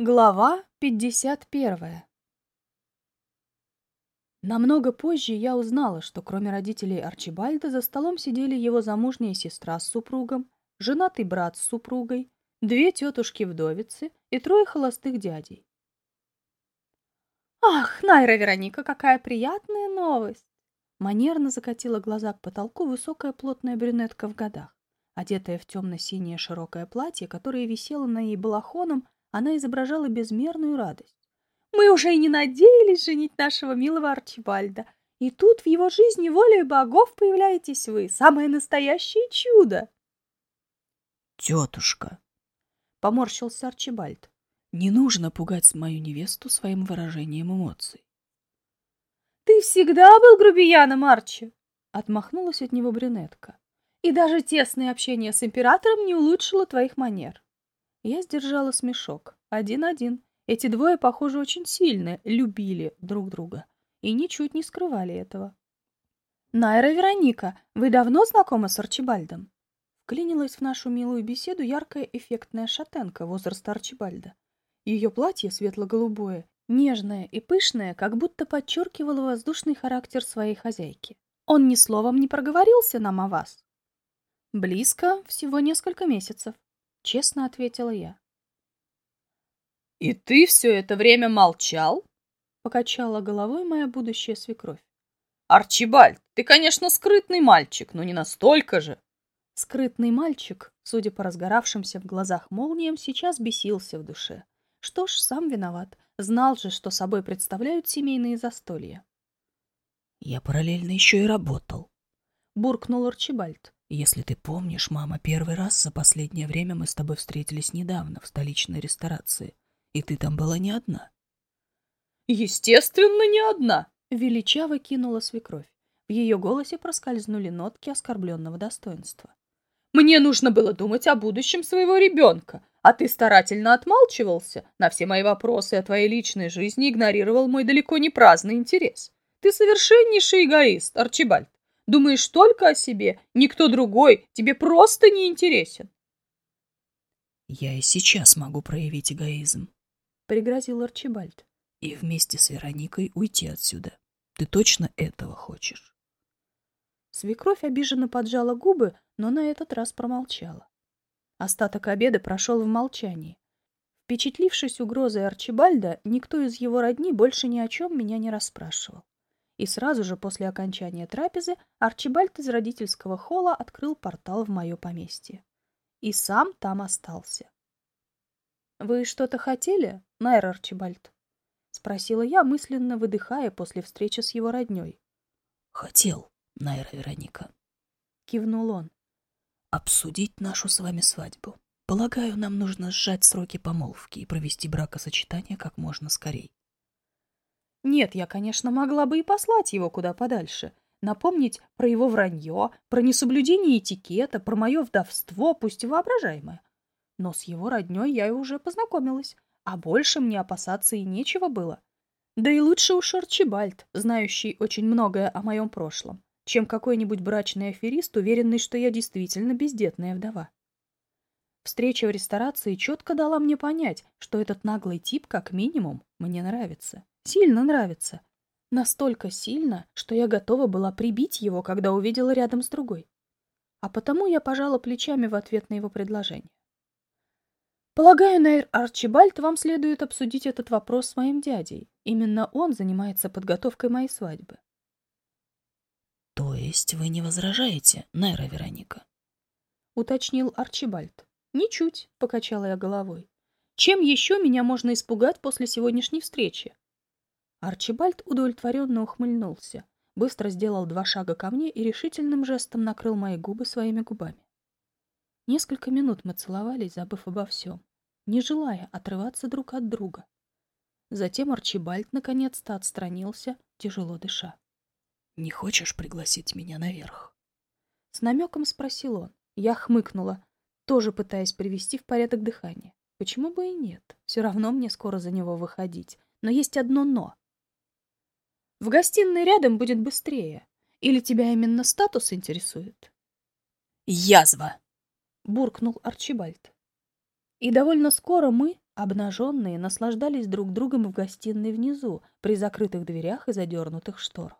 Глава 51 Намного позже я узнала, что кроме родителей Арчибальда за столом сидели его замужняя сестра с супругом, женатый брат с супругой, две тетушки-вдовицы и трое холостых дядей. «Ах, Найра Вероника, какая приятная новость!» Манерно закатила глаза к потолку высокая плотная брюнетка в годах. Одетая в темно-синее широкое платье, которое висело на ней балахоном, она изображала безмерную радость. «Мы уже и не надеялись женить нашего милого Арчибальда. И тут в его жизни волей богов появляетесь вы, самое настоящее чудо!» «Тетушка!» — поморщился Арчибальд. «Не нужно пугать мою невесту своим выражением эмоций». «Ты всегда был грубияном, Арчи!» — отмахнулась от него брюнетка. «И даже тесное общение с императором не улучшило твоих манер». Я сдержала смешок. Один-один. Эти двое, похоже, очень сильно любили друг друга и ничуть не скрывали этого. «Найра Вероника, вы давно знакомы с Арчибальдом?» Вклинилась в нашу милую беседу яркая эффектная шатенка возраста Арчибальда. Ее платье светло-голубое, нежное и пышное, как будто подчеркивало воздушный характер своей хозяйки. Он ни словом не проговорился нам о вас. Близко, всего несколько месяцев честно ответила я. «И ты все это время молчал?» — покачала головой моя будущая свекровь. «Арчибальд, ты, конечно, скрытный мальчик, но не настолько же!» Скрытный мальчик, судя по разгоравшимся в глазах молниям, сейчас бесился в душе. Что ж, сам виноват. Знал же, что собой представляют семейные застолья. «Я параллельно еще и работал», — буркнул Арчибальд. Если ты помнишь, мама, первый раз за последнее время мы с тобой встретились недавно в столичной ресторации, и ты там была не одна. Естественно, не одна, величаво кинула свекровь. В ее голосе проскользнули нотки оскорбленного достоинства. Мне нужно было думать о будущем своего ребенка, а ты старательно отмалчивался, на все мои вопросы о твоей личной жизни игнорировал мой далеко не праздный интерес. Ты совершеннейший эгоист, Арчибальд. Думаешь только о себе, никто другой тебе просто не интересен. Я и сейчас могу проявить эгоизм, пригрозил Арчибальд. И вместе с Вероникой уйти отсюда. Ты точно этого хочешь? Свекровь обиженно поджала губы, но на этот раз промолчала. Остаток обеда прошел в молчании. Впечатлившись угрозой Арчибальда, никто из его родни больше ни о чем меня не расспрашивал. И сразу же после окончания трапезы Арчибальд из родительского холла открыл портал в мое поместье. И сам там остался. «Вы что-то хотели, Найр Арчибальд?» — спросила я, мысленно выдыхая после встречи с его роднёй. «Хотел, Найра Вероника», — кивнул он. «Обсудить нашу с вами свадьбу. Полагаю, нам нужно сжать сроки помолвки и провести бракосочетание как можно скорей. Нет, я, конечно, могла бы и послать его куда подальше. Напомнить про его вранье, про несоблюдение этикета, про мое вдовство, пусть и воображаемое. Но с его родней я и уже познакомилась, а больше мне опасаться и нечего было. Да и лучше уж Арчибальд, знающий очень многое о моем прошлом, чем какой-нибудь брачный аферист, уверенный, что я действительно бездетная вдова. Встреча в ресторации четко дала мне понять, что этот наглый тип, как минимум, мне нравится. Сильно нравится. Настолько сильно, что я готова была прибить его, когда увидела рядом с другой. А потому я пожала плечами в ответ на его предложение. Полагаю, Нейр Арчибальд, вам следует обсудить этот вопрос с моим дядей. Именно он занимается подготовкой моей свадьбы. То есть вы не возражаете, Нейра Вероника? Уточнил Арчибальд. Ничуть, покачала я головой. Чем еще меня можно испугать после сегодняшней встречи? Арчибальд удовлетворенно ухмыльнулся, быстро сделал два шага ко мне и решительным жестом накрыл мои губы своими губами. Несколько минут мы целовались, забыв обо всем, не желая отрываться друг от друга. Затем Арчибальд наконец-то отстранился, тяжело дыша. «Не хочешь пригласить меня наверх?» С намеком спросил он. Я хмыкнула, тоже пытаясь привести в порядок дыхание. Почему бы и нет? Все равно мне скоро за него выходить. Но есть одно «но». В гостиной рядом будет быстрее. Или тебя именно статус интересует? Язва! Буркнул Арчибальд. И довольно скоро мы, Обнаженные наслаждались друг другом в гостиной внизу, при закрытых дверях и задернутых шторах.